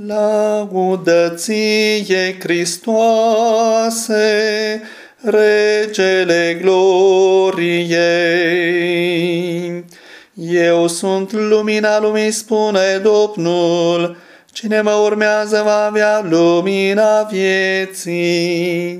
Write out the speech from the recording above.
Laudă ție, Hristoase, Regele gloriei! Eu sunt lumina lumii, spune Domnul, cine mă urmează va avea lumina vieții.